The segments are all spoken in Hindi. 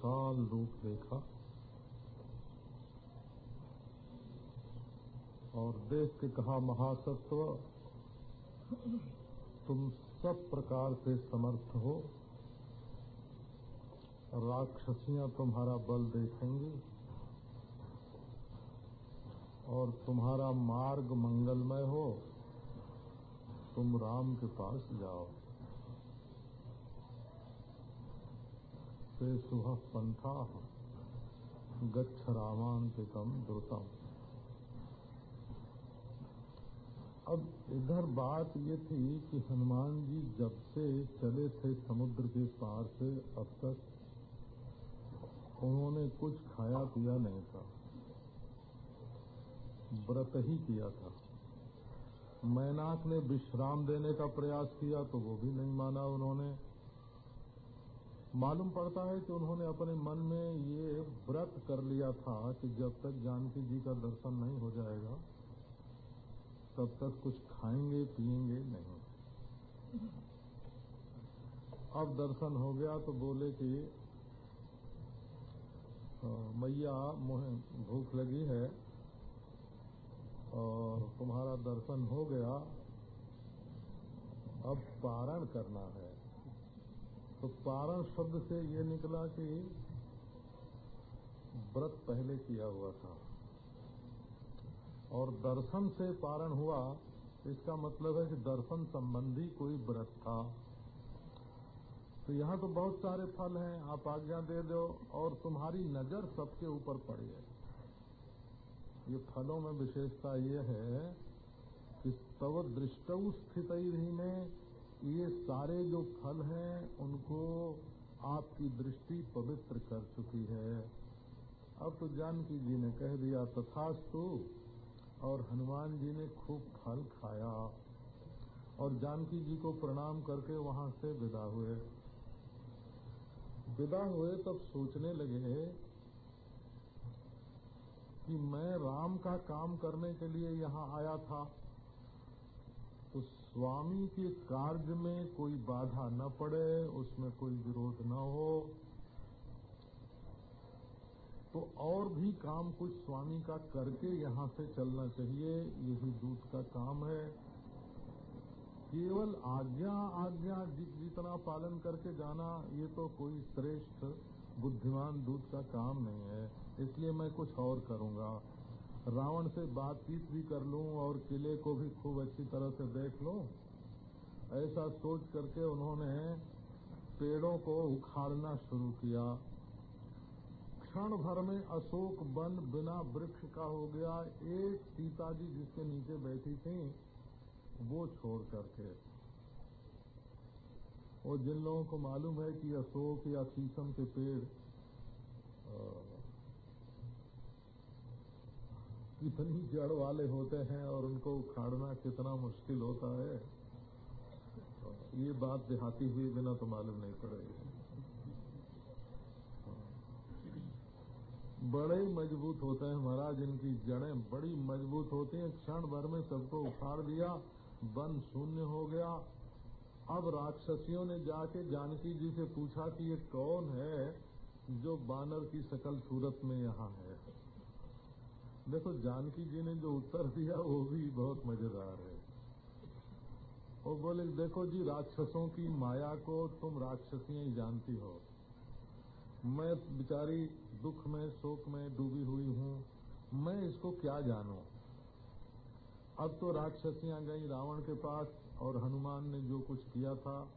विशाल रूप देखा और देख के कहा, महासत्व, तुम सब प्रकार से समर्थ हो। राक्षसियाँ तुम्हारा बल देखेंगी और तुम्हारा मार्ग मंगलमय हो। तुम राम के पास जाओ। ते सुह पंथा गच्छ रामांतिकम द्रुतम। अब इधर बात ये थी कि हनुमान जी जब से चले थे समुद्र के पार से, अब तक उन्होंने कुछ खाया पिया नहीं था। व्रत ही किया था। मैनाक ने विश्राम देने का प्रयास किया तो वो भी नहीं माना उन्होंने। मालूम पड़ता है कि उन्होंने अपने मन में ये व्रत कर लिया था कि जब तक जानकी जी का दर्शन नहीं हो जाएगा, तब तक कुछ खाएँगे, पिएँगे नहीं। अब दर्शन हो गया तो बोले कि मैया मुझे भूख लगी है और तुम्हारा दर्शन हो गया, अब पारण करना है। तो पारण शब्द से ये निकला कि व्रत पहले किया हुआ था। और दर्शन से पारण हुआ, इसका मतलब है कि दर्शन संबंधी कोई व्रत था। तो यहाँ तो बहुत सारे फल हैं, आप आज्ञा दे दो, और तुम्हारी नज़र सबके ऊपर पड़ी है। ये फलों में विशेषता ये है कि तव दृष्ट स्थित ही में ये सारे जो फल हैं, उनको आपकी दृष्टि पवित्र कर चुकी है। अब तो जानकी जी ने कह दिया, तथास्तु। और हनुमान जी ने खूब फल खाया। और जानकी जी को प्रणाम करके वहाँ से विदा हुए। विदा हुए तब सोचने लगे कि मैं राम का काम करने के लिए यहाँ आया था। स्वामी के कार्य में कोई बाधा न पड़े, उसमें कोई विरोध न हो। तो और भी काम कुछ स्वामी का करके यहाँ से चलना चाहिए, यही दूत का काम है। केवल आज्ञा आज्ञा जितना पालन करके जाना, ये तो कोई श्रेष्ठ बुद्धिमान दूत का काम नहीं है। इसलिए मैं कुछ और करूँगा। रावण से बातचीत भी कर लूँ और किले को भी खूब अच्छी तरह से देख लूँ, ऐसा सोच करके उन्होंने पेड़ों को उखाड़ना शुरू किया। क्षण भर में अशोक वन बिना वृक्ष का हो गया। एक सीता जी जिसके नीचे बैठी थी, वो छोड़ करके। और जिन लोगों को मालूम है कि अशोक या शीशम के पेड़ कितनी जड़ वाले होते हैं और उनको उखाड़ना कितना मुश्किल होता है। ये बात देहाती हुई बिना तो मालूम नहीं पड़ेगी। बड़े मज़बूत होते हैं महाराज, इनकी जड़ें बड़ी मज़बूत होती हैं। क्षण भर में सबको उखाड़ दिया वन शून्य हो गया। अब राक्षसियों ने जाके जानकी जी से पूछा कि ये कौन है जो बानर की सकल सूरत में यहाँ है? देखो, जानकी जी ने जो उत्तर दिया, वो भी बहुत मज़ेदार है। वो बोले, देखो जी, राक्षसों की माया को तुम राक्षसियाँ ही जानती हो। मैं बिचारी दुख में, शोक में डूबी हुई हूँ। मैं इसको क्या जानू? अब तो राक्षसियाँ गई रावण के पास और हनुमान ने जो कुछ किया था,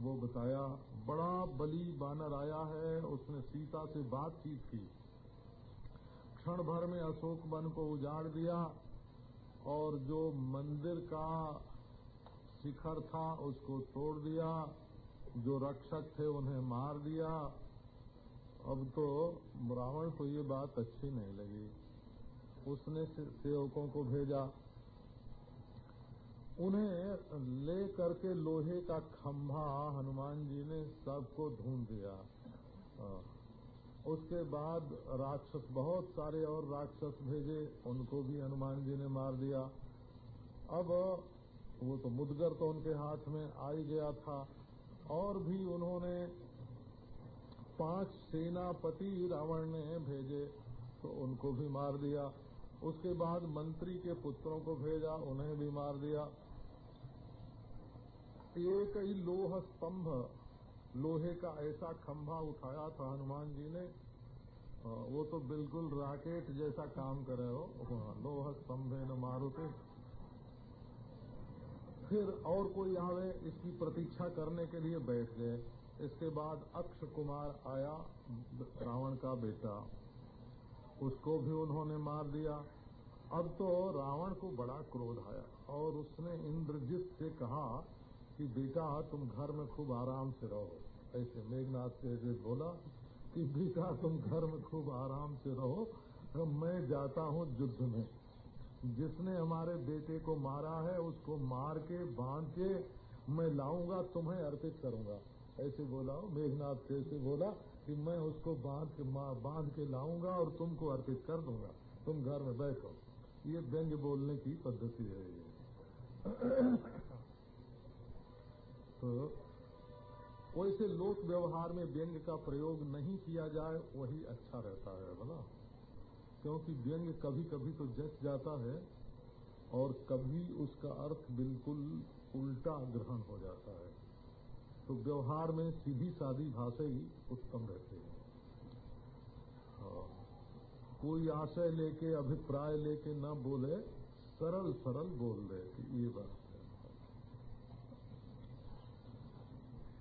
वो बताया, बड़ा बली बानर आया है, उसने सीता से बातचीत की। क्षण भर में अशोक वन को उजाड़ दिया और जो मंदिर का शिखर था उसको तोड़ दिया, जो रक्षक थे उन्हें मार दिया। अब तो ब्राह्मण को ये बात अच्छी नहीं लगी। उसने सेवकों को भेजा। उन्हें ले करके लोहे का खंभा हनुमान जी ने सबको ढूंढ दिया। उसके बाद राक्षस, बहुत सारे और राक्षस भेजे, उनको भी हनुमान जी ने मार दिया। अब वो तो मुदगर तो उनके हाथ में आ ही गया था। और भी उन्होंने पाँच सेनापति रावण ने भेजे तो उनको भी मार दिया। उसके बाद मंत्री के पुत्रों को भेजा, उन्हें भी मार दिया। एक ही लोह स्तंभ लोहे का ऐसा खंभा उठाया था हनुमान जी ने। वो तो बिल्कुल राकेट जैसा काम करे हो, लोह स्तंभे न मारुते। फिर और कोई आवे, इसकी प्रतीक्षा करने के लिए बैठ गए। इसके बाद अक्ष कुमार आया, रावण का बेटा। उसको भी उन्होंने मार दिया। अब तो रावण को बड़ा क्रोध आया और उसने इंद्रजित से कहा कि बेटा, तुम घर में खूब आराम से रहो। ऐसे मेघनाथ से बोला कि, बेटा, तुम घर में खूब आराम से रहो तो मैं जाता हूँ युद्ध में। जिसने हमारे बेटे को मारा है, उसको मार के, बाँध के मैं लाऊँगा, तुम्हें अर्पित करूँगा। ऐसे बोला, मेघनाथ से ऐसे बोला कि, मैं उसको बाँध के बाँध के लाऊँगा और तुमको अर्पित कर दूँगा। तुम घर में बैठो। ये व्यंग्य बोलने की पद्धति है वैसे लोक व्यवहार में व्यंग का प्रयोग नहीं किया जाए, वही अच्छा रहता है बोला क्योंकि व्यंग कभी कभी तो जस जाता है और कभी उसका अर्थ बिल्कुल उल्टा ग्रहण हो जाता है। तो व्यवहार में सीधी सादी भाषा ही उत्तम रहती है। कोई आशय लेके, अभिप्राय लेके न बोले सरल सरल बोल कि ये बात है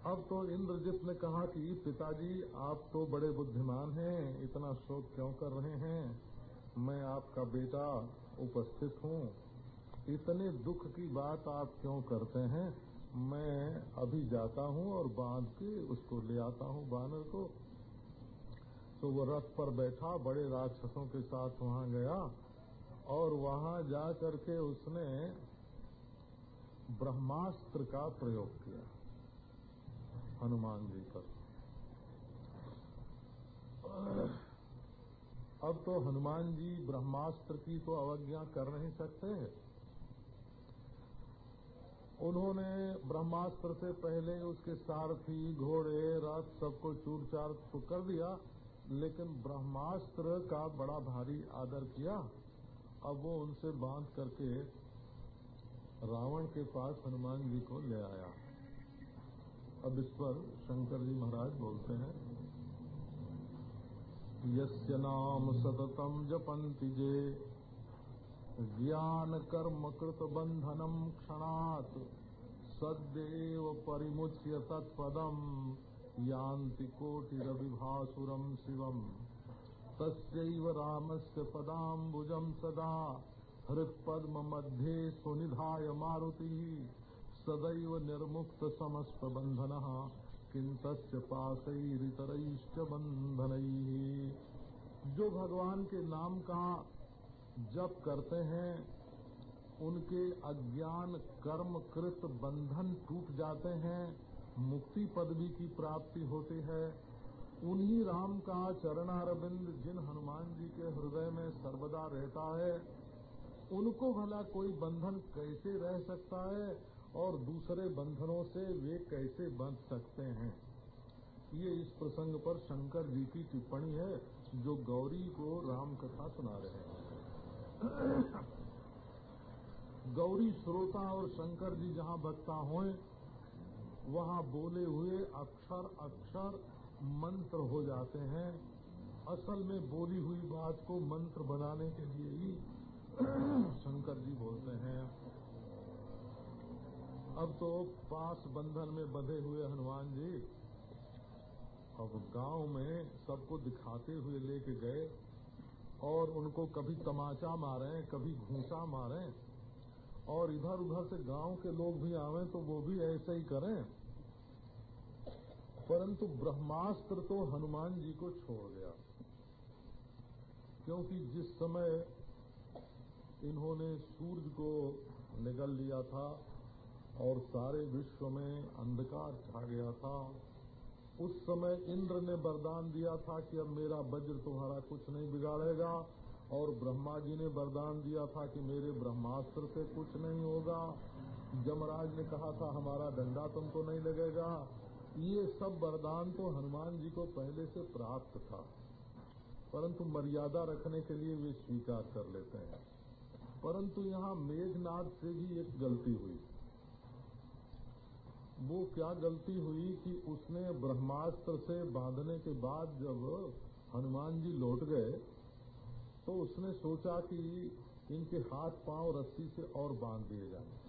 अब तो इंद्रजित ने कहा कि, पिताजी, आप तो बड़े बुद्धिमान हैं, इतना शोक क्यों कर रहे हैं? मैं आपका बेटा उपस्थित हूँ। इतने दुख की बात आप क्यों करते हैं? मैं अभी जाता हूँ और बाँध के उसको ले आता हूँ बानर को। तो वो रथ पर बैठा, बड़े राक्षसों के साथ वहाँ गया और वहाँ जा करके उसने ब्रह्मास्त्र का प्रयोग किया। हनुमान जी पर अब तो हनुमान जी ब्रह्मास्त्र की तो अवज्ञा कर नहीं सकते। उन्होंने ब्रह्मास्त्र से पहले उसके सारथी, घोड़े, रथ सबको चूर चार तो कर दिया, लेकिन ब्रह्मास्त्र का बड़ा भारी आदर किया। अब वो उनसे बाँध करके रावण के पास हनुमान जी को ले आया। अब इस पर शंकर जी महाराज बोलते हैं, यस्य नाम सततम जपंति जे। ज्ञान कर्म कृत बंधनम क्षणात सदैव परिमुच्य तत्पदम यान्ति कोटिरविभासुरम् शिवम्। तस्यैव रामस्य पदाम्बुजम् सदा हृत्पद्ममध्ये सुनिधाय मारुतिः। सदैव निर्मुक्तसमस्तबन्धनः किं तस्य पाशैरितरैश्च बन्धनैः। जो भगवान के नाम का जप करते हैं, उनके अज्ञान कर्म कृत बंधन टूट जाते हैं, मुक्ति पदवी की प्राप्ति होती है। उन्हीं राम का चरणारविंद, जिन हनुमान जी के हृदय में सर्वदा रहता है, उनको भला कोई बंधन कैसे रह सकता है? और दूसरे बंधनों से वे कैसे बंध सकते हैं? ये इस प्रसंग पर शंकर जी की टिप्पणी है, जो गौरी को राम कथा सुना रहे हैं। गौरी श्रोता और शंकर जी जहाँ बकता हो, वहाँ बोले हुए अक्षर अक्षर मंत्र हो जाते हैं। असल में बोली हुई बात को मंत्र बनाने के लिए ही शंकर जी बोलते हैं। अब तो पास बंधन में बंधे हुए हनुमान जी, अब गाँव में सबको दिखाते हुए लेके गए और उनको कभी तमाचा मारे, कभी घूसा मारे और इधर उधर से गाँव के लोग भी आवे तो वो भी ऐसे ही करें। परंतु ब्रह्मास्त्र तो हनुमान जी को छोड़ गया, क्योंकि जिस समय इन्होंने सूर्य को निगल लिया था और सारे विश्व में अंधकार छा गया था। उस समय इंद्र ने वरदान दिया था कि अब मेरा वज्र तुम्हारा कुछ नहीं बिगाड़ेगा, और ब्रह्मा जी ने वरदान दिया था कि मेरे ब्रह्मास्त्र से कुछ नहीं होगा। जमराज ने कहा था, हमारा डंडा तुमको नहीं लगेगा। ये सब वरदान तो हनुमान जी को पहले से प्राप्त था, परंतु मर्यादा रखने के लिए वे स्वीकार कर लेते हैं। परंतु यहाँ मेघनाथ से भी एक गलती हुई। वो क्या गलती हुई कि उसने ब्रह्मास्त्र से बांधने के बाद जब हनुमान जी लौट गए तो उसने सोचा कि इनके हाथ पाँव रस्सी से और बाँध दिए जाए।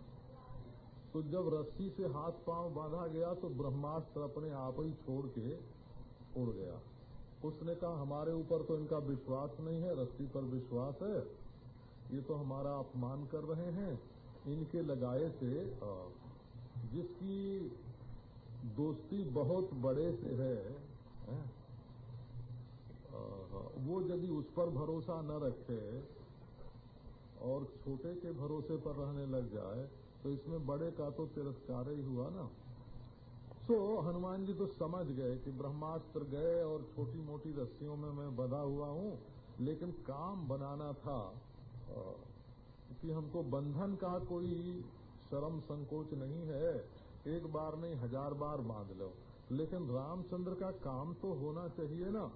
तो जब रस्सी से हाथ पाँव बांधा गया तो ब्रह्मास्त्र अपने आप ही छोड़ के उड़ गया। उसने कहा, हमारे ऊपर तो इनका विश्वास नहीं है, रस्सी पर विश्वास है। ये तो हमारा अपमान कर रहे हैं। इनके लगाए से जिसकी दोस्ती बहुत बड़े से है? वो यदि उस पर भरोसा न रखे और छोटे के भरोसे पर रहने लग जाए तो इसमें बड़े का तो तिरस्कार ही हुआ ना सो हनुमान जी तो समझ गए कि ब्रह्मास्त्र गए और छोटी मोटी रस्सियों में मैं बधा हुआ हूँ, लेकिन काम बनाना था कि हमको बंधन का कोई शर्म संकोच नहीं है, एक बार नहीं, हज़ार बार बाँध लो। लेकिन रामचंद्र का काम तो होना चाहिए ना।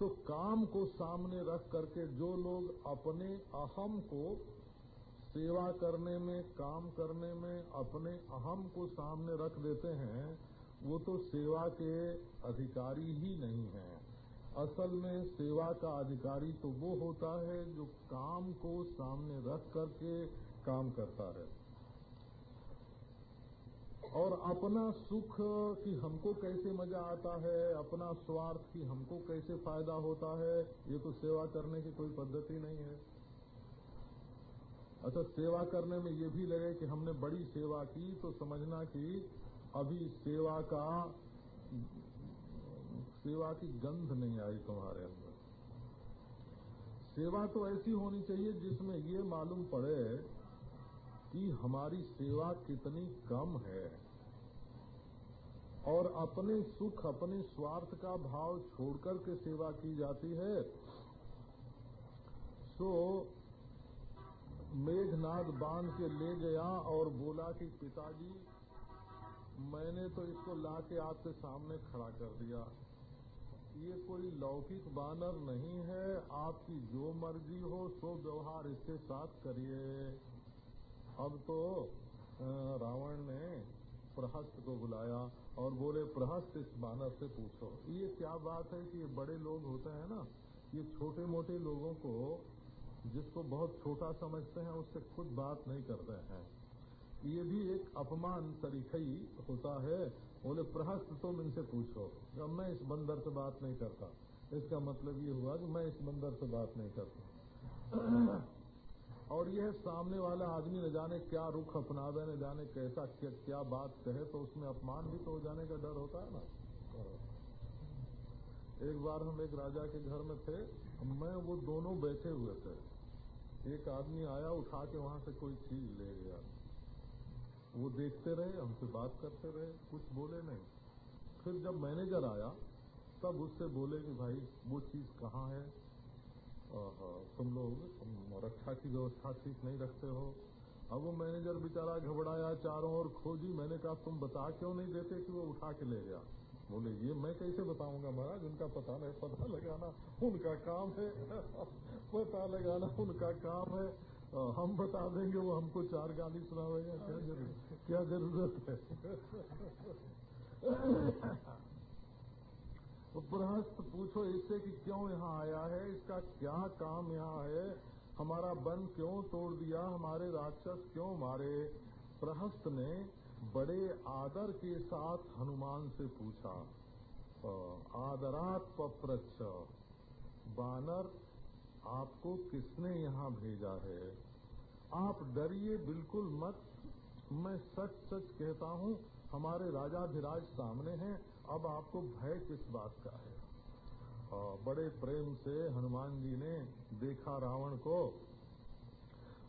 तो काम को सामने रख करके जो लोग अपने अहम को सेवा करने में, काम करने में अपने अहम को सामने रख देते हैं, वो तो सेवा के अधिकारी ही नहीं है। असल में सेवा का अधिकारी तो वो होता है जो काम को सामने रख करके काम करता है और अपना सुख की हमको कैसे मज़ा आता है, अपना स्वार्थ की हमको कैसे फ़ायदा होता है, ये तो सेवा करने की कोई पद्धति नहीं है। अच्छा सेवा करने में ये भी लगे कि हमने बड़ी सेवा की तो समझना कि अभी सेवा का, सेवा की गंध नहीं आई तुम्हारे अंदर। सेवा तो ऐसी होनी चाहिए जिसमें ये मालूम पड़े कि हमारी सेवा कितनी कम है और अपने सुख, अपने स्वार्थ का भाव छोड़कर के सेवा की जाती है। सो, मेघनाद बाँध के ले गया और बोला कि पिताजी, मैंने तो इसको ला के आपके सामने खड़ा कर दिया। ये कोई लौकिक बानर नहीं है। आपकी जो मर्ज़ी हो, सो व्यवहार इसके साथ करिए। अब तो रावण ने प्रहस्त को बुलाया और बोले, प्रहस्त, इस बानर से पूछो। ये क्या बात है कि ये बड़े लोग होते हैं ना, ये छोटे मोटे लोगों को, जिसको बहुत छोटा समझते हैं, उससे खुद बात नहीं करते हैं। ये भी एक अपमान तरीका ही होता है। बोले, प्रहस्त, तुम इनसे पूछो। मैं इस बंदर से बात नहीं करता। इसका मतलब ये हुआ कि मैं इस बंदर से बात नहीं करता। और यह सामने वाला आदमी न जाने क्या रुख अपनावे न जाने कैसा क्या, क्या बात कहे तो उसमें अपमान भी तो हो जाने का डर होता है ना? एक बार हम एक राजा के घर में थे मैं वो दोनों बैठे हुए थे। एक आदमी आया उठा के वहाँ से कोई चीज़ ले गया। वो देखते रहे हमसे बात करते रहे कुछ बोले नहीं। फिर जब मैनेजर आया तब उससे बोले कि भाई वो चीज़ कहाँ है? तुम लोग रक्षा की व्यवस्था ठीक नहीं रखते हो। अब वो मैनेजर बेचारा घबराया चारों ओर खोजी। मैंने कहा, तुम बता क्यों नहीं देते कि वो उठा के ले गया? बोले, ये मैं कैसे बताऊँगा महाराज? उनका पता नहीं, पता लगाना उनका काम है। पता लगाना उनका काम है। हम बता देंगे, वो हमको चार गाली सुनावेगा क्या ज़रूरत क्या ज़रूरत है? तो प्रहस्त पूछो इससे कि क्यों यहाँ आया है? इसका क्या काम यहाँ है? हमारा बन क्यों तोड़ दिया? हमारे राक्षस क्यों मारे? प्रहस्त ने बड़े आदर के साथ हनुमान से पूछा आदरात पप्रच्छ बानर आपको किसने यहाँ भेजा है? आप डरिए बिल्कुल मत। मैं सच सच कहता हूँ, हमारे राजाधिराज सामने हैं। अब आपको भय किस बात का है? आ, बड़े प्रेम से हनुमान जी ने देखा रावण को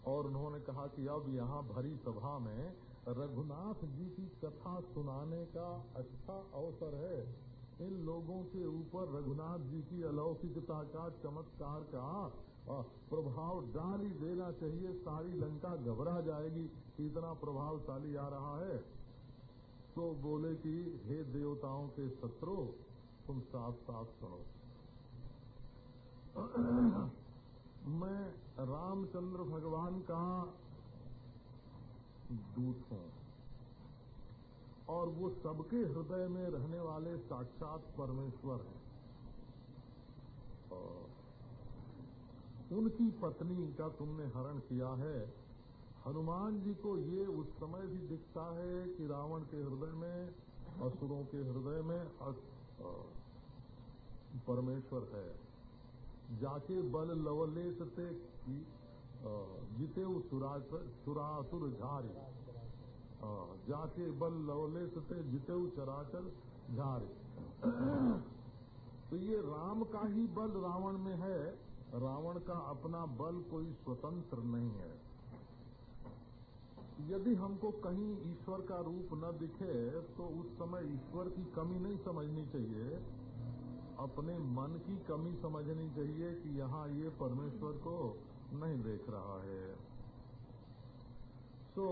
और उन्होंने कहा कि अब यहाँ भरी सभा में रघुनाथ जी की कथा सुनाने का अच्छा अवसर है। इन लोगों के ऊपर रघुनाथ जी की अलौकिकता का चमत्कार का प्रभाव डाल देना चाहिए। सारी लंका घबरा जाएगी इतना प्रभावशाली आ रहा है। तो बोले कि, हे देवताओं के शत्रु, तुम साफ़ साफ़ सुनो मैं रामचंद्र भगवान का दूत हूँ। और वो सबके हृदय में रहने वाले साक्षात परमेश्वर हैं। उनकी पत्नी का तुमने हरण किया है। हनुमान जी को ये उस समय भी दिखता है कि रावण के हृदय में, असुरों के हृदय में परमेश्वर है। जाके बल लवलेश से जिते सुरासुर झारे। जाके बल लवलेश से जिते चराचर झारे। तो ये राम का ही बल रावण में है। रावण का अपना बल कोई स्वतंत्र नहीं है। यदि हमको कहीं ईश्वर का रूप न दिखे तो उस समय ईश्वर की कमी नहीं समझनी चाहिए। अपने मन की कमी समझनी चाहिए कि यहाँ ये परमेश्वर को नहीं देख रहा है। तो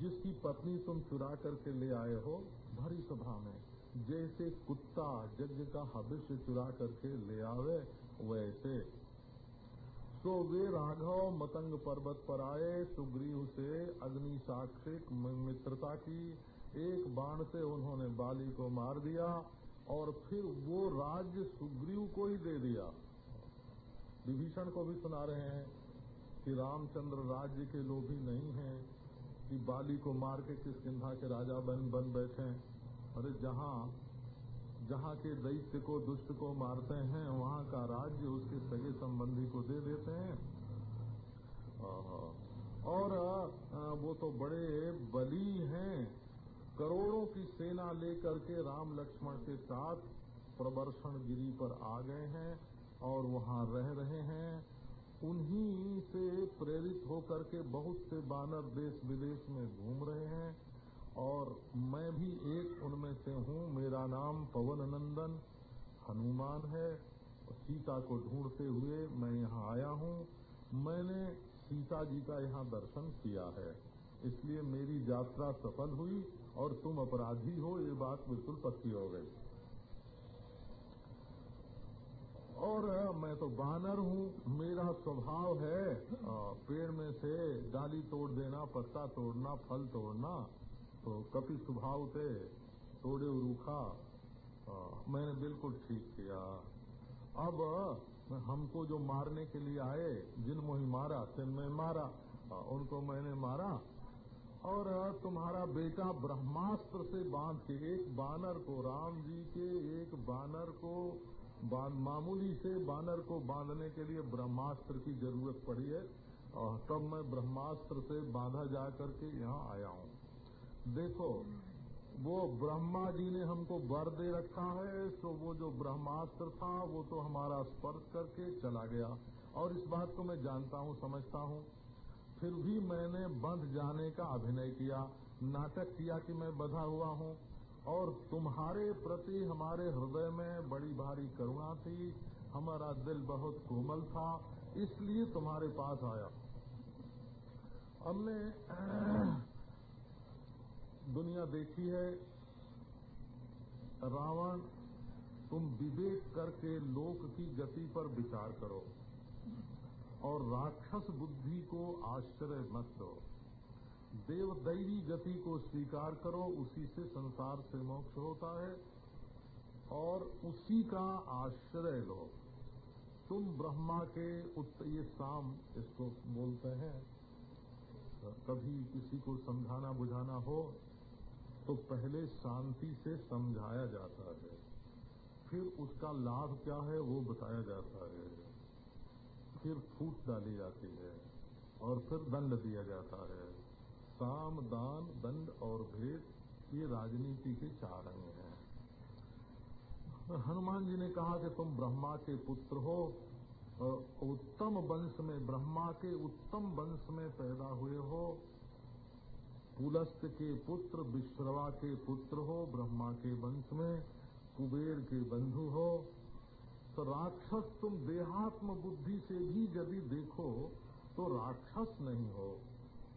जिसकी पत्नी तुम चुरा करके ले आए हो, भरी सभा में, जैसे कुत्ता यज्ञ का हविष्य चुरा करके ले आवे, वैसे तो वे राघव मतंग पर्वत पर आए, सुग्रीव से अग्नि साक्षिक मित्रता की। एक बाण से उन्होंने बाली को मार दिया और फिर वो राज्य सुग्रीव को ही दे दिया। विभीषण को भी सुना रहे हैं कि रामचंद्र राज्य के लोभी नहीं हैं, कि बाली को मार के किस किन्हा के राजा बन बन बैठे अरे जहाँ जहाँ के दैत्य को, दुष्ट को मारते हैं, वहाँ का राज्य उसके सगे संबंधी को दे देते हैं। और वो तो बड़े बली हैं। करोड़ों की सेना लेकर के राम लक्ष्मण के साथ प्रवर्षण गिरी पर आ गए हैं और वहाँ रह रहे हैं। उन्हीं से प्रेरित होकर के बहुत से बानर देश विदेश में घूम रहे हैं। और मैं भी एक उनमें से हूँ। मेरा नाम पवन नंदन हनुमान है। सीता को ढूंढते हुए मैं यहाँ आया हूँ। मैंने सीता जी का यहाँ दर्शन किया है। इसलिए मेरी यात्रा सफल हुई और तुम अपराधी हो, ये बात बिल्कुल पक्की हो गई। और मैं तो बानर हूँ। मेरा स्वभाव है पेड़ में से डाली तोड़ देना, पत्ता तोड़ना, फल तोड़ना। तो कपि स्वभाव थे तोड़े रूखा मैंने बिल्कुल ठीक किया। अब हमको जो मारने के लिए आए, जिन मोही मारा, तिन में मारा। उनको मैंने मारा। और तुम्हारा बेटा ब्रह्मास्त्र से बाँध के, एक बानर को, राम जी के एक बानर को मामूली से बानर को बांधने के लिए ब्रह्मास्त्र की ज़रूरत पड़ी है। और तब मैं ब्रह्मास्त्र से बांधा जा करके यहाँ आया हूँ। देखो, वो ब्रह्मा जी ने हमको वर दे रखा है तो वो जो ब्रह्मास्त्र था, वो तो हमारा स्पर्श करके चला गया। और इस बात को मैं जानता हूँ, समझता हूँ। फिर भी मैंने बंध जाने का अभिनय किया, नाटक किया कि मैं बधा हुआ हूँ। और तुम्हारे प्रति हमारे हृदय में बड़ी भारी करुणा थी। हमारा दिल बहुत कोमल था, इसलिए तुम्हारे पास आया। हमने दुनिया देखी है, रावण, तुम विवेक करके लोक की गति पर विचार करो और राक्षस बुद्धि को आश्चर्य मत दो। देव दैवी गति को स्वीकार करो, उसी से संसार से मोक्ष होता है और उसी का आश्रय लो। तुम ब्रह्मा के उत्त ये शाम इसको बोलते हैं, कभी किसी को समझाना बुझाना हो तो पहले शांति से समझाया जाता है। फिर उसका लाभ क्या है, वो बताया जाता है। फिर फूट डाली जाती है और फिर दंड दिया जाता है। साम, दान, दंड और भेद, ये राजनीति के चार अंग हैं। हनुमान जी ने कहा कि तुम ब्रह्मा के पुत्र हो उत्तम वंश में, ब्रह्मा के उत्तम वंश में पैदा हुए हो पुलस्त के पुत्र विश्रवा के पुत्र हो, ब्रह्मा के वंश में, कुबेर के बंधु हो तो राक्षस तुम देहात्म बुद्धि से भी यदि देखो तो राक्षस नहीं हो।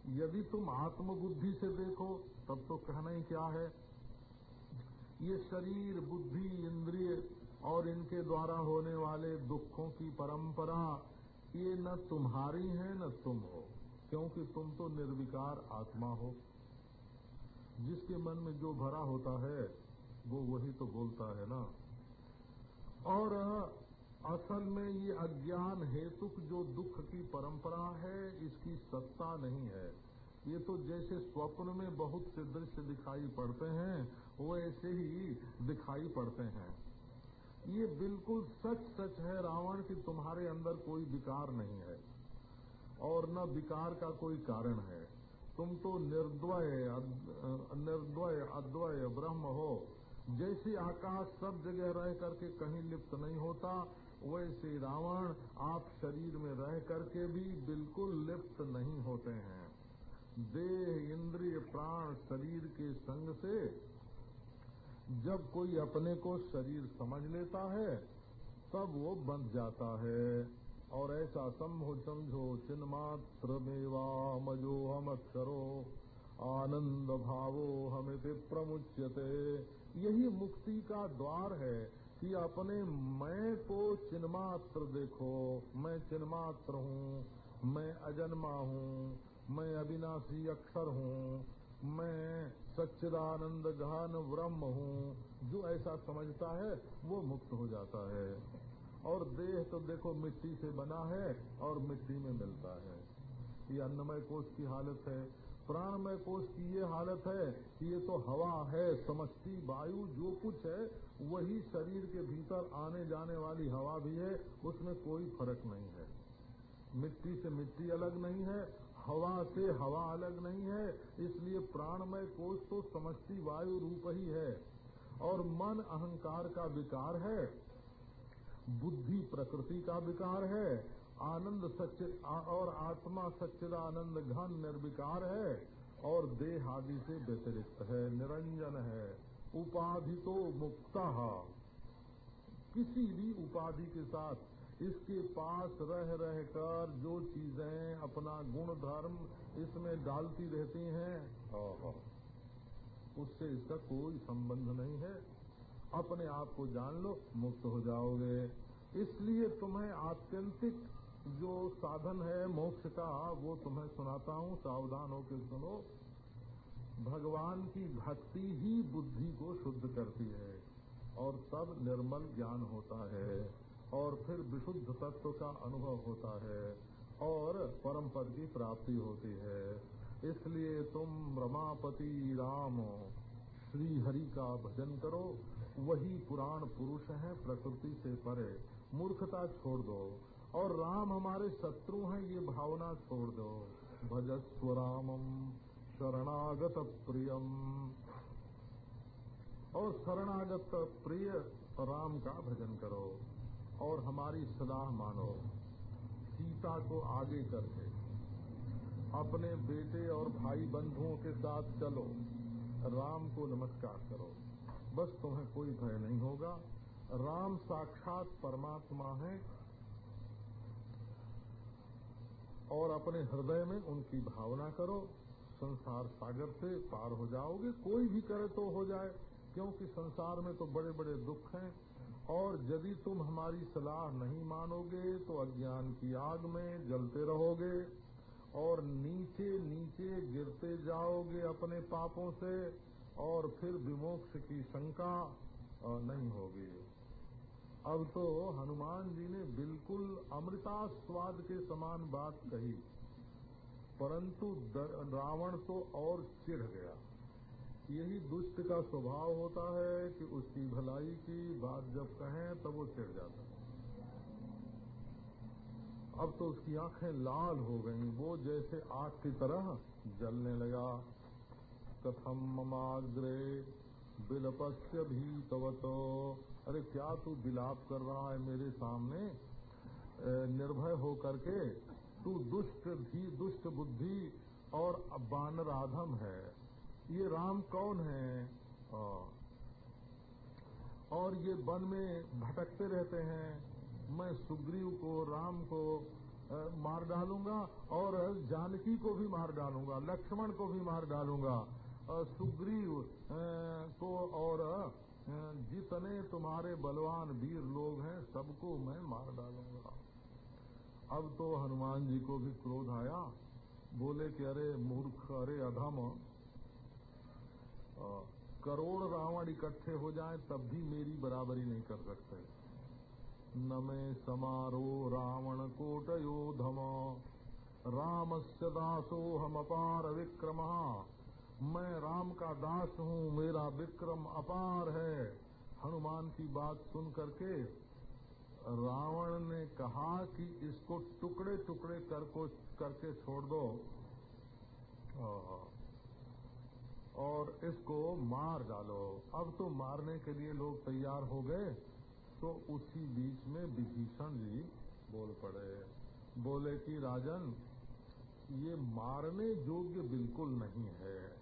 यदि तुम आत्म बुद्धि से देखो, तब तो कहना ही क्या है? ये शरीर, बुद्धि, इंद्रिय और इनके द्वारा होने वाले दुखों की परंपरा, ये न तुम्हारी है, न तुम हो, क्योंकि तुम तो निर्विकार आत्मा हो। जिसके मन में जो भरा होता है, वो वही तो बोलता है ना। और, असल में ये अज्ञान हेतुक जो दुख की परंपरा है, इसकी सत्ता नहीं है। ये तो जैसे स्वप्न में बहुत से दृश्य दिखाई पड़ते हैं वो ऐसे ही दिखाई पड़ते हैं। ये बिल्कुल सच सच है, रावण, कि तुम्हारे अंदर कोई विकार नहीं है। और न विकार का कोई कारण है। तुम तो निर्द्वय निर्द्वय, अद्वय, ब्रह्म हो। जैसे आकाश सब जगह रह करके कहीं लिप्त नहीं होता, वैसे रावण आप शरीर में रह करके भी बिल्कुल लिप्त नहीं होते हैं। देह, इंद्रिय, प्राण शरीर के संग से जब कोई अपने को शरीर समझ लेता है, तब वो बंध जाता है। और ऐसा समझो समझो चिन्मात्र मेवा मजो हम अक्षरो आनंद भावो हमित प्रमुच्यते। यही मुक्ति का द्वार है कि अपने मैं को चिन्मात्र देखो। मैं चिन्मात्र हूँ, मैं अजन्मा हूँ, मैं अविनाशी अक्षर हूँ, मैं सच्चिदानंद घन ब्रह्म हूँ। जो ऐसा समझता है, वो मुक्त हो जाता है। और देह तो देखो मिट्टी से बना है और मिट्टी में मिलता है। ये अन्नमय कोष की हालत है। प्राणमय कोष की ये हालत है कि ये तो हवा है, समष्टि, वायु, जो कुछ है, वही शरीर के भीतर आने जाने वाली हवा भी है, उसमें कोई फ़र्क नहीं है। मिट्टी से मिट्टी अलग नहीं है, हवा से हवा अलग नहीं है, इसलिए प्राणमय कोष तो समष्टि, वायु रूप ही है। और मन अहंकार का विकार है बुद्धि प्रकृति का विकार है। आनंद सच्चे और आत्मा सच्चिदानंद घन निर्विकार है और देह आदि से व्यतिरिक्त है, निरंजन है। उपाधि तो मुक्ता किसी भी उपाधि के साथ इसके पास रह रह कर जो चीज़ें अपना गुण धर्म इसमें डालती रहती हैं, उससे इसका कोई संबंध नहीं है। अपने आप को जान लो, मुक्त हो जाओगे। इसलिए तुम्हें आत्यंतिक जो साधन है, मोक्ष का, वो तुम्हें सुनाता हूँ। सावधान होकर सुनो। भगवान की भक्ति ही बुद्धि को शुद्ध करती है और तब निर्मल ज्ञान होता है और फिर विशुद्ध तत्व का अनुभव होता है और परम पद की प्राप्ति होती है। इसलिए तुम रमापति राम श्री हरि का भजन करो। वही पुराण पुरुष है, प्रकृति से परे। मूर्खता छोड़ दो। और राम हमारे शत्रु हैं, ये भावना छोड़ दो। भजस्व रामम, शरणागत प्रियम। और शरणागत प्रिय राम का भजन करो। और हमारी सलाह मानो। सीता को आगे करके। अपने बेटे और भाई बंधुओं के साथ चलो। राम को नमस्कार करो। बस तुम्हें कोई भय नहीं होगा। राम साक्षात परमात्मा है और अपने हृदय में उनकी भावना करो। संसार सागर से पार हो जाओगे। कोई भी करे तो हो जाए, क्योंकि संसार में तो बड़े बड़े दुख हैं। और यदि तुम हमारी सलाह नहीं मानोगे तो अज्ञान की आग में जलते रहोगे और नीचे नीचे गिरते जाओगे अपने पापों से। और फिर विमोक्ष की शंका नहीं होगी। अब तो हनुमान जी ने बिल्कुल अमृता स्वाद के समान बात कही, परंतु रावण तो और चिढ़ गया। यही दुष्ट का स्वभाव होता है कि उसकी भलाई की बात जब कहें, तब वो चिढ़ जाता है। अब तो उसकी आँखें लाल हो गईं, वो जैसे आग की तरह जलने लगा। कथम ममाग्रे बिलपस्य भी तो अरे, क्या तू विलाप कर रहा है मेरे सामने? निर्भय हो करके तू दुष्ट भी, दुष्ट बुद्धि और बानराधम है। ये राम कौन है? और ये वन में भटकते रहते हैं। मैं सुग्रीव को, राम को मार डालूँगा और जानकी को भी मार डालूँगा, लक्ष्मण को भी मार डालूँगा। सुग्रीव को और जितने तुम्हारे बलवान वीर लोग हैं, सबको मैं मार डालूँगा। अब तो हनुमान जी को भी क्रोध आया। बोले कि अरे मूर्ख, अरे अधम करोड़ रावण इकट्ठे हो जाए, तब भी मेरी बराबरी नहीं कर सकते। न में समारो रावण कोटयो धम रामस्य दासो हम अपार विक्रमा। मैं राम का दास हूँ, मेरा विक्रम अपार है। हनुमान की बात सुन करके रावण ने कहा कि इसको टुकड़े टुकड़े कर को, करके छोड़ दो। और इसको मार डालो। अब तो मारने के लिए लोग तैयार हो गए तो उसी बीच में विभीषण जी बोल पड़े। बोले कि राजन, ये मारने योग्य बिल्कुल नहीं है।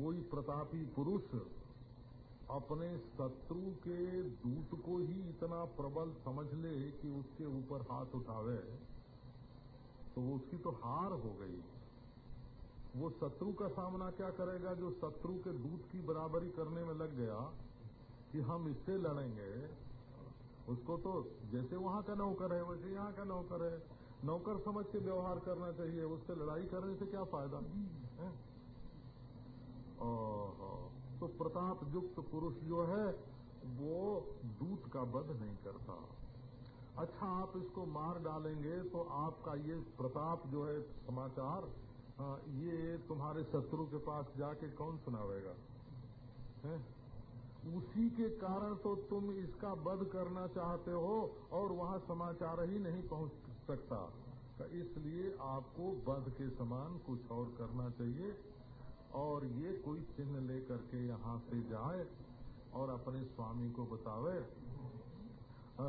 कोई प्रतापी पुरुष अपने शत्रु के दूत को ही इतना प्रबल समझ ले कि उसके ऊपर हाथ उठावे तो उसकी तो हार हो गई। वो शत्रु का सामना क्या करेगा जो शत्रु के दूत की बराबरी करने में लग गया कि हम इससे लड़ेंगे? उसको तो जैसे वहाँ का नौकर है, वैसे यहाँ का नौकर है। नौकर समझ के व्यवहार करना चाहिए, उससे लड़ाई करने से क्या फ़ायदा? है? तो प्रताप युक्त पुरुष जो है, वो दूत का वध नहीं करता। अच्छा आप इसको मार डालेंगे तो आपका ये प्रताप जो है समाचार ये तुम्हारे शत्रु के पास जाके कौन सुनावेगा? है? उसी के कारण तो तुम इसका वध करना चाहते हो और वहाँ समाचार ही नहीं पहुँच सकता। तो इसलिए आपको वध के समान कुछ और करना चाहिए। और ये कोई चिन्ह लेकर के यहाँ से जाए और अपने स्वामी को बतावे,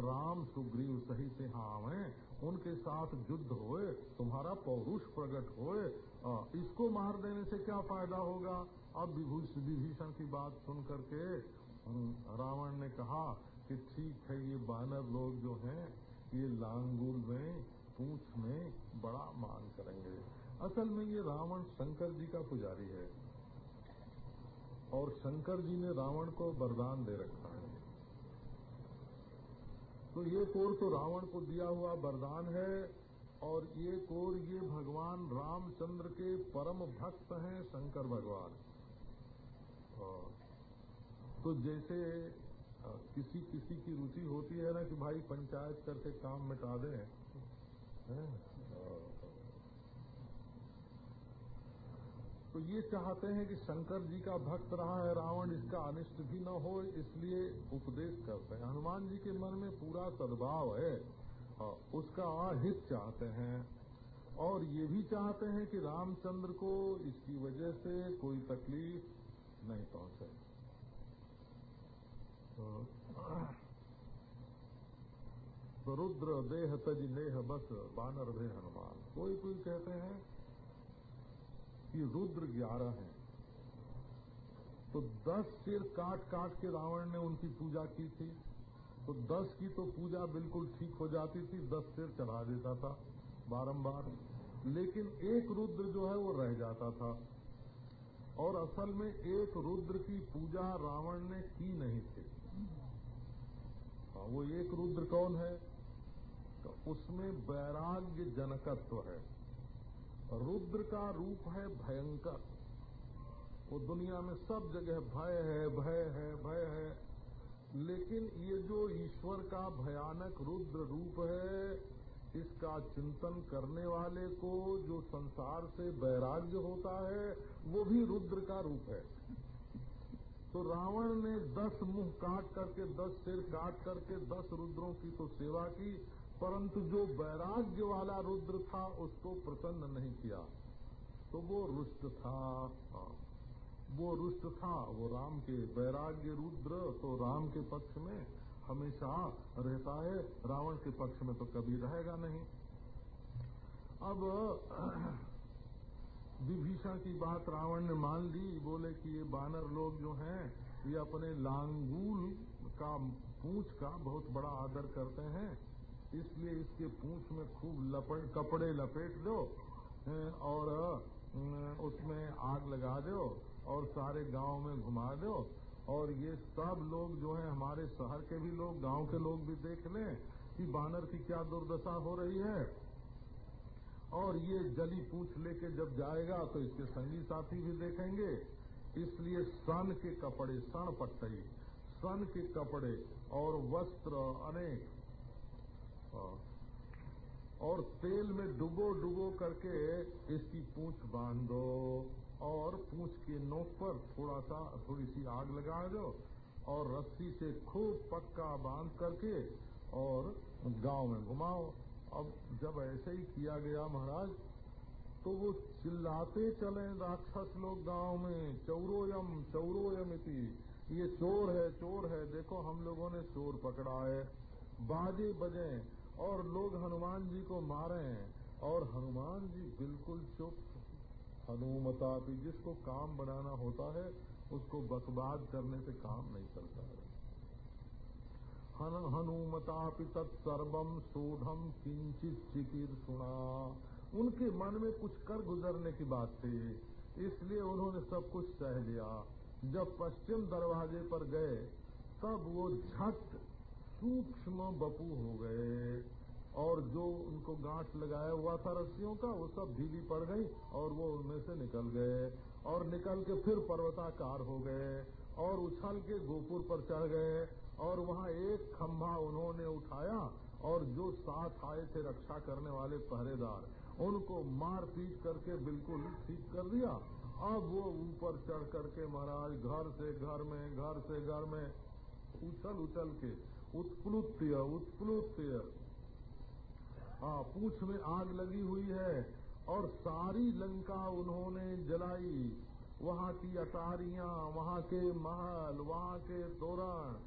राम सुग्रीव सहित यहाँ आवे, उनके साथ युद्ध होए, तुम्हारा पौरुष प्रकट होए इसको मार देने से क्या फ़ायदा होगा? अब विभीषण की बात सुन करके रावण ने कहा कि ठीक है, ये बानर लोग जो हैं, ये लांगुल में, पूछ में बड़ा मान करेंगे। असल में ये रावण शंकर जी का पुजारी है। और शंकर जी ने रावण को वरदान दे रखा है। तो ये कोर तो रावण को दिया हुआ वरदान है और ये कोर ये भगवान रामचंद्र के परम भक्त हैं शंकर भगवान। तो जैसे किसी किसी की रुचि होती है ना कि भाई पंचायत करके काम मिटा दें तो ये चाहते हैं कि शंकर जी का भक्त रहा है, रावण इसका अनिष्ट भी न हो, इसलिए उपदेश करते हैं। हनुमान जी के मन में पूरा सद्भाव है उसका हित चाहते हैं। और ये भी चाहते हैं कि रामचंद्र को इसकी वजह से कोई तकलीफ़ नहीं पहुँचे। तो रुद्र, देह, तज, नेह, बस बानर भे हनुमान। कोई कोई कहते हैं कि रुद्र ग्यारह हैं। तो दस सिर काट काट के रावण ने उनकी पूजा की थी। तो दस की तो पूजा बिल्कुल ठीक हो जाती थी दस सिर चढ़ा देता था बारंबार। लेकिन एक रुद्र जो है वो रह जाता था। और असल में एक रुद्र की पूजा रावण ने की नहीं थी। हाँ, वो एक रुद्र कौन है? तो उसमें वैराग्य जनकत्व है। रुद्र का रूप है भयंकर। वो दुनिया में सब जगह भय है भय है भय है। लेकिन ये जो ईश्वर का भयानक रुद्र रूप है, इसका चिंतन करने वाले को जो संसार से वैराग्य होता है, वो भी रुद्र का रूप है। तो रावण ने दस मुँह काट करके, दस सिर काट करके दस रुद्रों की तो सेवा की। परंतु जो वैराग्य वाला रुद्र था, उसको प्रसन्न नहीं किया। तो वो रुष्ट था। वो रुष्ट था, वो राम के वैराग्य रुद्र तो राम के पक्ष में हमेशा रहता है। रावण के पक्ष में तो कभी रहेगा नहीं। अब, विभीषण की बात रावण ने मान ली, बोले कि ये बानर लोग जो हैं, ये अपने लांगूल का, पूछ का बहुत बड़ा आदर करते हैं। इसलिए इसके पूछ में खूब लपट कपड़े लपेट दो और उसमें आग लगा दो, और सारे गाँव में घुमा दो, और ये सब लोग जो है, हमारे शहर के भी लोग, गाँव के लोग भी देख लें कि बानर की क्या दुर्दशा हो रही है और ये जली पूछ लेके जब जाएगा तो इसके संगी साथी भी देखेंगे इसलिए सन के कपड़े सन पट्टी सन के कपड़े और वस्त्र अनेक। और तेल में डुबो डुबो करके इसकी पूछ बाँध दो और पूछ के नोक पर थोड़ा सा, थोड़ी सी आग लगा दो और रस्सी से खूब पक्का बाँध करके और गाँव में घुमाओ। अब जब ऐसे ही किया गया महाराज तो वो चिल्लाते चले, राक्षस लोग गाँव में, चौरोयम चौरोयम इति। ये चोर है चोर है, देखो हम लोगों ने चोर पकड़ा है। बाजे बजे और लोग हनुमान जी को मारे हैं। और हनुमान जी बिल्कुल चुप। हनुमता भी जिसको काम बनाना होता है, उसको बकवाद करने से काम नहीं चलता है। हन हनुमता तत्सर्वम सोढ़म किंचित चिकिर सुना। उनके मन में कुछ कर गुजरने की बात थी, इसलिए उन्होंने सब कुछ सह लिया। जब पश्चिम दरवाजे पर गए, तब वो झट सूक्ष्म बपू हो गए। और जो उनको गांठ लगाया हुआ था रस्सियों का, वो सब ढीली पड़ गई और वो उनमें से निकल गए। और निकल के फिर पर्वताकार हो गए और उछल के गोपुर पर चढ़ गए और वहाँ एक खंभा उन्होंने उठाया और जो साथ आए थे रक्षा करने वाले पहरेदार, उनको मार पीट करके बिल्कुल ठीक कर दिया। अब वो ऊपर चढ़ करके महाराज, घर से घर में, घर से घर में उछल उछल के उत्प्लुत्य उत्प्लुत्य। हाँ पूछ में आग लगी हुई है और सारी लंका उन्होंने जलाई। वहाँ की अटारियाँ, वहाँ के महल, वहाँ के तोरण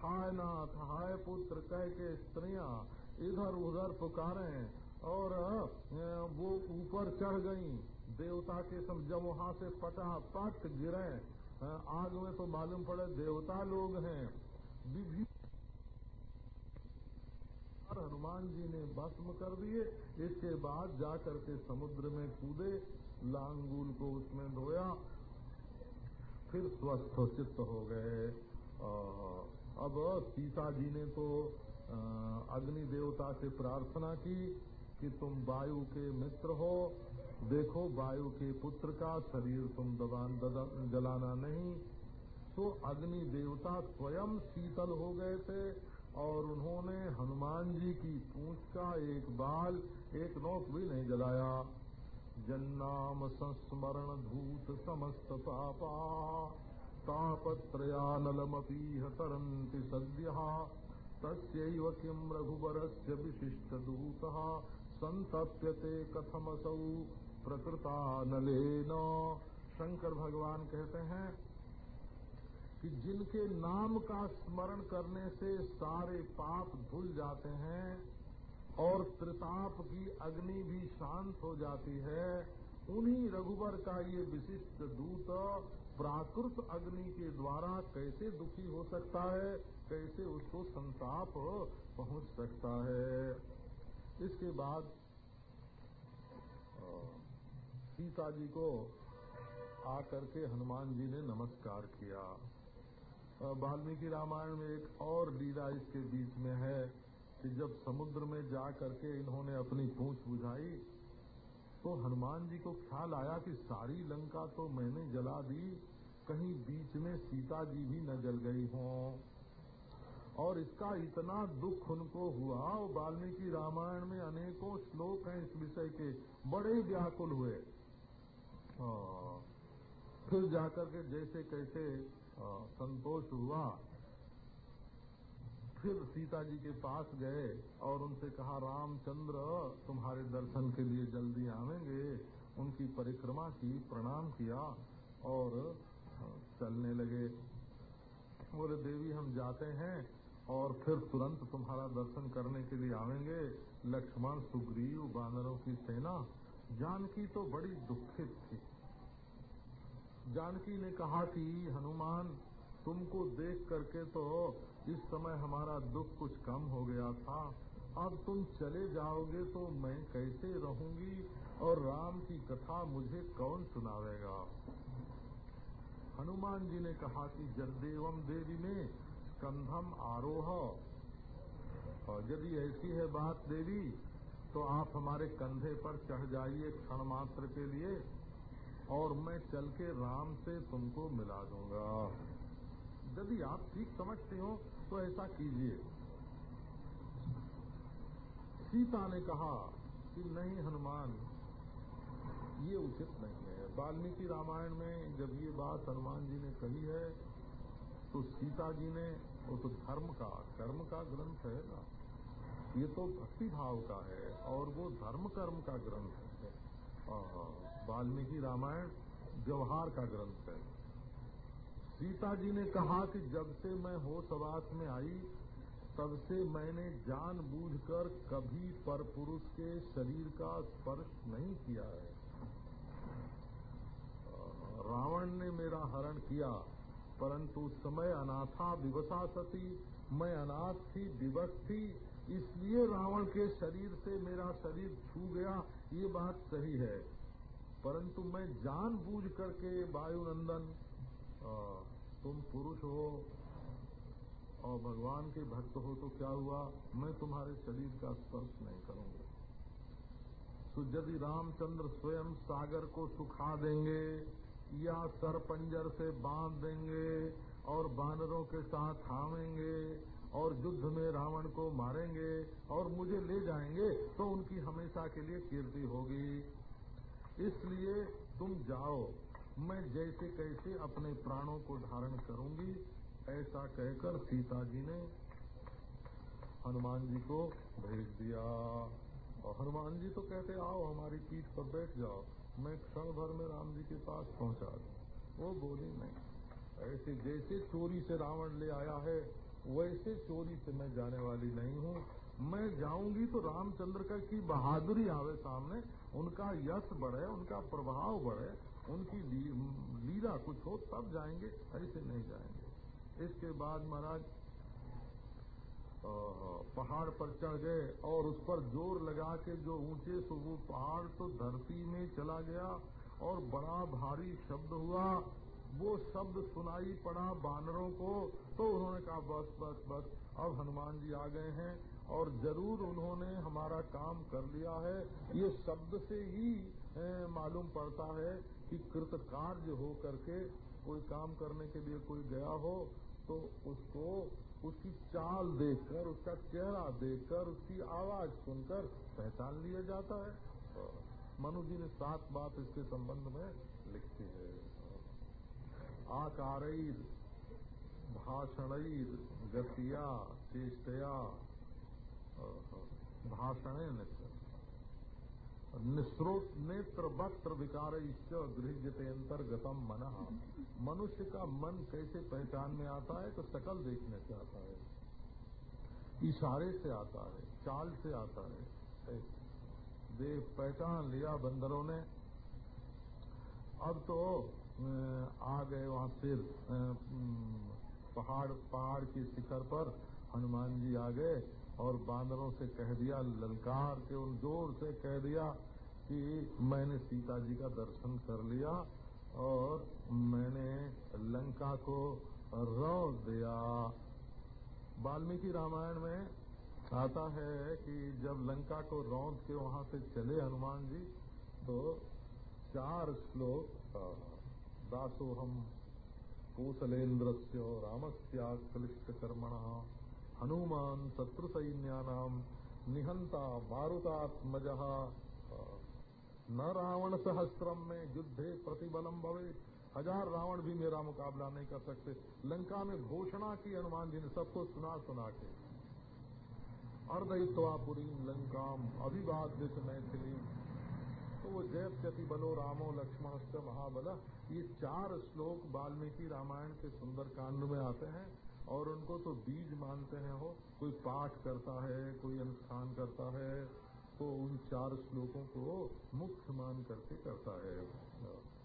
हाय नाथ, हाय पुत्र, कह के स्त्रियाँ इधर उधर पुकारे और वो ऊपर चढ़ गई। देवता के जब वहाँ से पटा पट गिरे आग में तो मालूम पड़े देवता लोग हैं। और हनुमान जी ने भस्म कर दिए। इसके बाद जाकर के समुद्र में कूदे, लांगूल को उसमें धोया, फिर स्वस्थ चित्त हो गए। अब सीता जी ने तो अग्नि देवता से प्रार्थना की कि तुम वायु के मित्र हो। देखो, वायु के पुत्र का शरीर तुम दबान जलाना नहीं। तो अग्नि देवता स्वयं शीतल हो गए थे। और उन्होंने हनुमान जी की पूछ का एक बाल, एक नोक भी नहीं जलाया। जन्नाम संस्मरण धूत समस्त पापा तापत्रयानलमपीह तरन्ति सद्य, तस्यैव किं रघुवरस्य विशिष्टदूतः संतप्यते कथमसौ प्रकृतानलेन। शंकर भगवान कहते हैं कि जिनके नाम का स्मरण करने से सारे पाप धुल जाते हैं और त्रिताप की अग्नि भी शांत हो जाती है, उन्हीं रघुवर का ये विशिष्ट दूत प्राकृत अग्नि के द्वारा कैसे दुखी हो सकता है, कैसे उसको संताप पहुँच सकता है। इसके बाद सीता जी को आकर के हनुमान जी ने नमस्कार किया। वाल्मीकि रामायण में एक और लीला इसके बीच में है कि जब समुद्र में जा करके इन्होंने अपनी पूछ बुझाई तो हनुमान जी को ख्याल आया कि सारी लंका तो मैंने जला दी, कहीं बीच में सीता जी भी न जल गई हों। और इसका इतना दुख उनको हुआ, और वाल्मीकि रामायण में अनेकों श्लोक हैं इस विषय के, बड़े व्याकुल हुए। फिर जाकर के जैसे कैसे संतोष हुआ। फिर सीता जी के पास गए और उनसे कहा, रामचंद्र, तुम्हारे दर्शन के लिए जल्दी आवेंगे। उनकी परिक्रमा की, प्रणाम किया और चलने लगे। बोले, देवी, हम जाते हैं और फिर तुरंत तुम्हारा दर्शन करने के लिए आवेंगे। लक्ष्मण, सुग्रीव, बानरों की सेना, जानकी तो बड़ी दुखित थी। जानकी ने कहा कि, हनुमान, तुमको देख करके तो इस समय हमारा दुख कुछ कम हो गया था। अब तुम चले जाओगे तो मैं कैसे रहूँगी और राम की कथा मुझे कौन सुनावेगा? हनुमान जी ने कहा कि, जलदेवम देवी में स्कंधम आरोह। और यदि ऐसी है बात देवी तो आप हमारे कंधे पर चढ़ जाइए क्षण मात्र के लिए। और मैं चल के राम से तुमको मिला दूँगा। यदि आप ठीक समझते हो तो ऐसा कीजिए। सीता ने कहा कि नहीं हनुमान, ये उचित नहीं है। वाल्मीकि रामायण में जब ये बात हनुमान जी ने कही है तो सीता जी ने, वो तो धर्म का, कर्म का ग्रंथ है ना। ये तो भक्ति भाव का है, और वो धर्म कर्म का ग्रंथ है। वाल्मीकि रामायण व्यवहार का ग्रंथ है। सीता जी ने कहा कि जब से मैं होशवास में आई, तब से मैंने जान बूझकर कभी पर पुरुष के शरीर का स्पर्श नहीं किया है, रावण ने मेरा हरण किया, परंतु समय अनाथा विवसा सती, मैं अनाथ थी, विवश थी इसलिए रावण के शरीर से मेरा शरीर छू गया, ये बात सही है। परंतु मैं जान बूझ करके वायुनंदन तुम पुरुष हो और भगवान के भक्त हो तो क्या हुआ? मैं तुम्हारे शरीर का स्पर्श नहीं करूँगा। तो यदि रामचंद्र स्वयं सागर को सुखा देंगे या सरपंजर से बाँध देंगे और बानरों के साथ थामेंगे। और युद्ध में रावण को मारेंगे और मुझे ले जाएँगे तो उनकी हमेशा के लिए कीर्ति होगी। इसलिए तुम जाओ, मैं जैसे कैसे अपने प्राणों को धारण करूँगी, ऐसा कहकर सीता जी ने हनुमान जी को भेज दिया। और हनुमान जी तो कहते, आओ हमारी पीठ पर बैठ जाओ, मैं क्षण भर में राम जी के पास पहुँचा दू। वो बोली, नहीं, ऐसे जैसे चोरी से रावण ले आया है वैसे चोरी से मैं जाने वाली नहीं हूँ। मैं जाऊँगी तो रामचंद्र का की बहादुरी आवे सामने। उनका यश बढ़े, उनका प्रभाव बढ़े, उनकी लीला कुछ हो, तब जाएँगे, ऐसे नहीं जाएँगे। इसके बाद महाराज पहाड़ पर चढ़ गए और उस पर ज़ोर लगा के जो ऊँचे, से वो पहाड़ तो धरती में चला गया और बड़ा भारी शब्द हुआ। वो शब्द सुनाई पड़ा बानरों को तो उन्होंने कहा, बस बस बस, अब हनुमान जी आ गए हैं और ज़रूर उन्होंने हमारा काम कर लिया है। ये शब्द से ही मालूम पड़ता है कि कृत कार्य हो करके कोई काम करने के लिए कोई गया हो तो उसको, उसकी चाल देखकर, उसका चेहरा देखकर, उसकी आवाज़ सुनकर पहचान लिया जाता है। मनु जी ने सात बात इसके संबंध में लिखी है। आकार भाषण गतिया, चेष्टया भाषण निस्रोत नेत्र वक्त्र विकार गृहते अंतर्गतम मन। मनुष्य का मन कैसे पहचान में आता है तो सकल देखने से आता है। इशारे से आता है, चाल से आता है देख पहचान लिया बंदरों ने। अब तो आ गए वहाँ फिर पहाड़ पहाड़ के शिखर पर हनुमान जी आ गए और बांदरों से कह दिया, ललकार के उन ज़ोर से कह दिया कि मैंने सीता जी का दर्शन कर लिया और मैंने लंका को रौद दिया। वाल्मीकि रामायण में आता है कि जब लंका को रौंद के वहाँ से चले हनुमान जी तो चार श्लोक दासो हम कौशलेन्द्र से रामस्याक्लिष्ट कर्मण हनुमान शत्रु सैन्यानाम निहंता मारुतात्मज न रावण सहस्रम में युद्धे प्रतिबलम भवे हज़ार रावण भी मेरा मुकाबला नहीं कर सकते। लंका में घोषणा की हनुमान जी ने सबको सुना सुना के। अर्दयित्वापुरी लंकाम अभिवाद्य मैथिली तो वो जयत्यति बलो रामो लक्ष्मण से महाबल। ये चार श्लोक वाल्मीकि रामायण के सुंदर कांड में आते हैं और उनको तो बीज मानते हैं हो कोई पाठ करता है, कोई अनुष्ठान करता है तो उन चार श्लोकों को मुख्य मान करके करता है।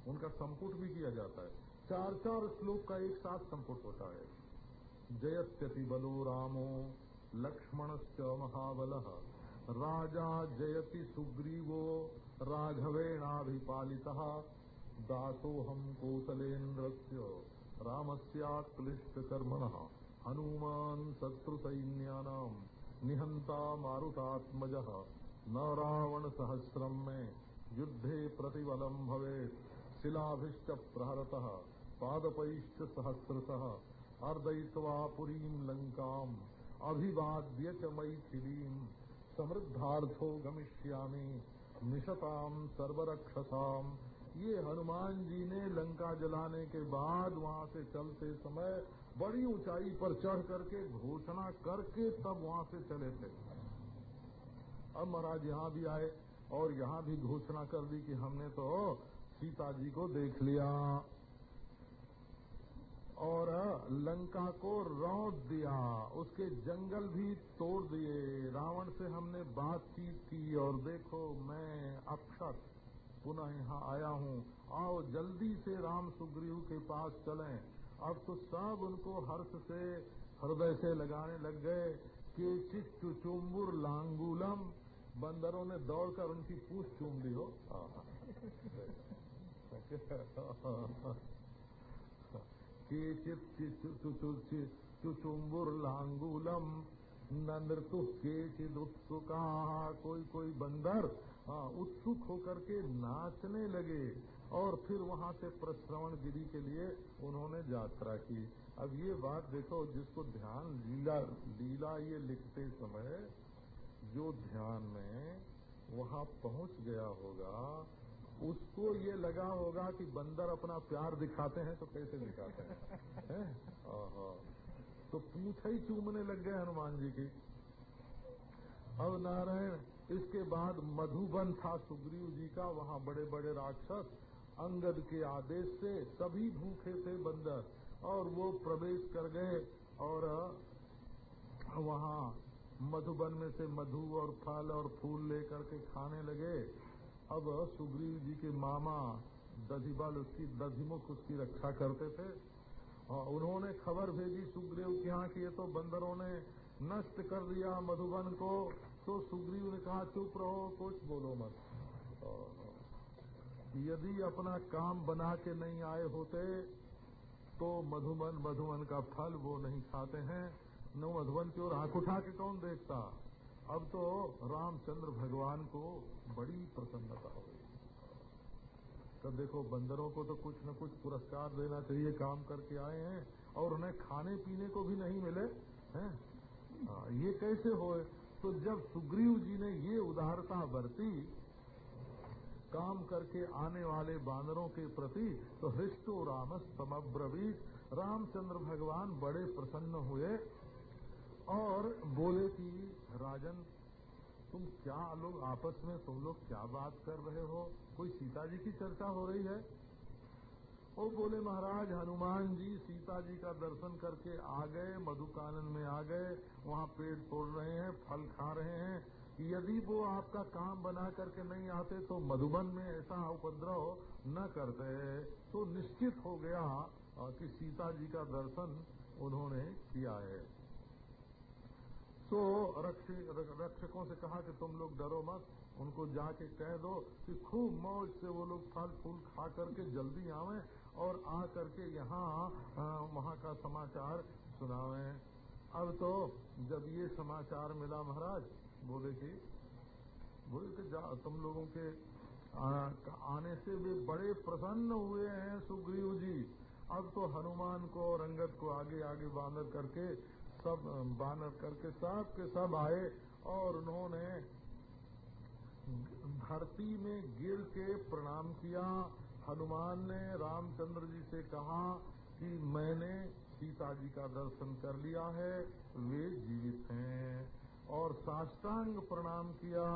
उनका संपुट भी किया जाता है। चार चार श्लोक का एक साथ संपुट होता है। जयत्यति बलो रामो लक्ष्मण महाबल। राजा जयति सुग्रीवो राघवेणाभिपालिता दासो हम कौशलेन्द्र रामस्याक्लिष्टकर्मण हनुमान् शत्रुसैन्यानाम् निहन्ता मारुतात्मज न रावण सहस्रम में युद्धे प्रतिबलम भवे शिलाभिष्ट प्रहरतः पादपैश्च सहस्रशः अर्दयित्वा पुरीं लङ्काम् अभिवाद्य च मैथिलीम्। समृद्धार्थो गमिष्यामि। निशताम सर्वरक्षसाम। ये हनुमान जी ने लंका जलाने के बाद वहाँ से चलते समय बड़ी ऊंचाई पर चढ़ करके घोषणा करके तब वहाँ से चले थे। अब महाराज यहाँ भी आए और यहाँ भी घोषणा कर दी कि हमने तो सीता जी को देख लिया। और लंका को रौद दिया उसके जंगल भी तोड़ दिए। रावण से हमने बातचीत की और देखो मैं अक्षत पुनः यहाँ आया हूँ। आओ जल्दी से राम सुग्रीव के पास चलें। अब तो सब उनको हर्ष से हृदय से लगाने लग गए कि चित्त चुम्बुर लांगूलम। बंदरों ने दौड़कर उनकी पूछ चूम ली हो। लांगूलम न नृतु के चिदुत्सुका कोई कोई बंदर उत्सुक होकर के नाचने लगे और फिर वहाँ से प्रश्रवण गिरी के लिए उन्होंने यात्रा की अब ये बात देखो जिसको ध्यान लीला लीला ये लिखते समय जो ध्यान में वहाँ पहुँच गया होगा उसको ये लगा होगा कि बंदर अपना प्यार दिखाते हैं तो कैसे दिखाते हैं? है? तो पूछ ही चूमने लग गए हनुमान जी की। अब नारायण इसके बाद मधुबन था सुग्रीव जी का वहाँ बड़े बड़े राक्षस अंगद के आदेश से सभी भूखे थे बंदर और वो प्रवेश कर गए और वहाँ मधुबन में से मधु और फल और फूल लेकर के खाने लगे। अब सुग्रीव जी के मामा दधिबल उसकी दधिमुख उसकी रक्षा करते थे, और उन्होंने खबर भेजी सुग्रीव के यहाँ की ये तो बंदरों ने नष्ट कर दिया मधुबन को तो सुग्रीव ने कहा, चुप रहो, कुछ बोलो मत। यदि अपना काम बना के नहीं आए होते तो मधुबन मधुबन का फल वो नहीं खाते हैं। न मधुबन की ओर आँख उठा के कौन देखता? अब तो रामचंद्र भगवान को बड़ी प्रसन्नता हो गई। तब देखो, बंदरों को तो कुछ न कुछ पुरस्कार देना चाहिए, काम करके आए हैं, और उन्हें खाने पीने को भी नहीं मिले, हैं? ये कैसे हो? तो जब सुग्रीव जी ने ये उदारता बरती, काम करके आने वाले बानरों के प्रति तो हृष्टो रामस समब्रवीत रामचंद्र भगवान बड़े प्रसन्न हुए और बोले कि, राजन, तुम क्या लोग आपस में, तुम लोग क्या बात कर रहे हो? कोई सीता जी की चर्चा हो रही है? वो बोले, महाराज, हनुमान जी सीता जी का दर्शन करके आ गए, मधुकानन में आ गए, वहाँ पेड़ तोड़ रहे हैं, फल खा रहे हैं। यदि वो आपका काम बना करके नहीं आते तो मधुबन में ऐसा उपद्रव न करते। तो निश्चित हो गया कि सीता जी का दर्शन उन्होंने किया है। तो रक्षकों से कहा कि तुम लोग डरो मत उनको जाके कह दो कि खूब मौज से वो लोग फल फूल खा करके जल्दी आवे और आ करके यहाँ वहाँ का समाचार सुनावे। अब तो जब ये समाचार मिला महाराज बोले कि बोले कि तुम लोगों के आ, आने से वे बड़े प्रसन्न हुए हैं सुग्रीव जी। अब तो हनुमान को अंगद को आगे आगे बांधर करके सब बानर करके सब के सब आए और उन्होंने धरती में गिर के प्रणाम किया। हनुमान ने रामचंद्र जी से कहा कि मैंने सीता जी का दर्शन कर लिया है, वे जीवित हैं। और साष्टांग प्रणाम किया,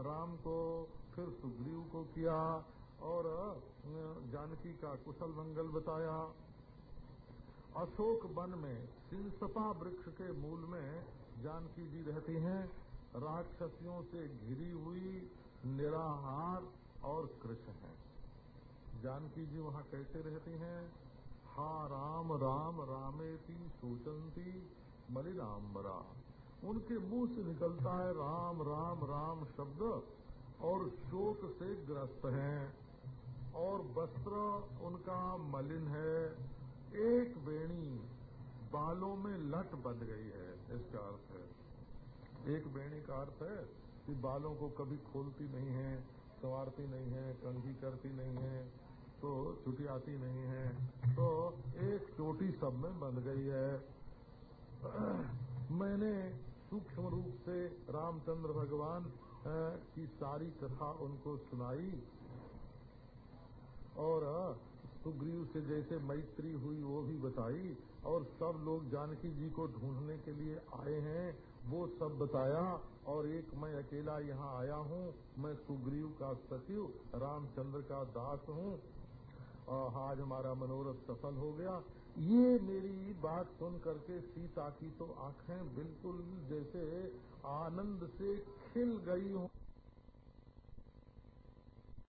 राम को, फिर सुग्रीव को किया और जानकी का कुशल मंगल बताया। अशोक वन में, सिंसपा वृक्ष के मूल में जानकी जी रहती हैं। राक्षसियों से घिरी हुई, निराहार और कृष्ण है। जानकी जी वहाँ कैसे रहती हैं? हा राम राम, रामेती सोचंती मलिराम्बरा उनके मुँह से निकलता है राम राम राम शब्द और शोक से ग्रस्त हैं। और वस्त्र उनका मलिन है। एक बेणी बालों में लट बंध गई है, इसका अर्थ है। एक बेणी का अर्थ है कि बालों को कभी खोलती नहीं है, संवारती नहीं है, कंघी करती नहीं है तो छुट्टी आती नहीं है तो एक चोटी सब में बंध गई है। मैंने सूक्ष्म रूप से रामचंद्र भगवान की सारी कथा उनको सुनाई और सुग्रीव से जैसे मैत्री हुई, वो भी बताई और सब लोग जानकी जी को ढूँढने के लिए आए हैं। वो सब बताया और एक मैं अकेला यहाँ आया हूँ। मैं सुग्रीव का सचिव, रामचंद्र का दास हूँ। आज हमारा मनोरथ सफल हो गया। ये मेरी बात सुन करके सीता की तो आँखें बिल्कुल जैसे आनंद से खिल गई हूँ।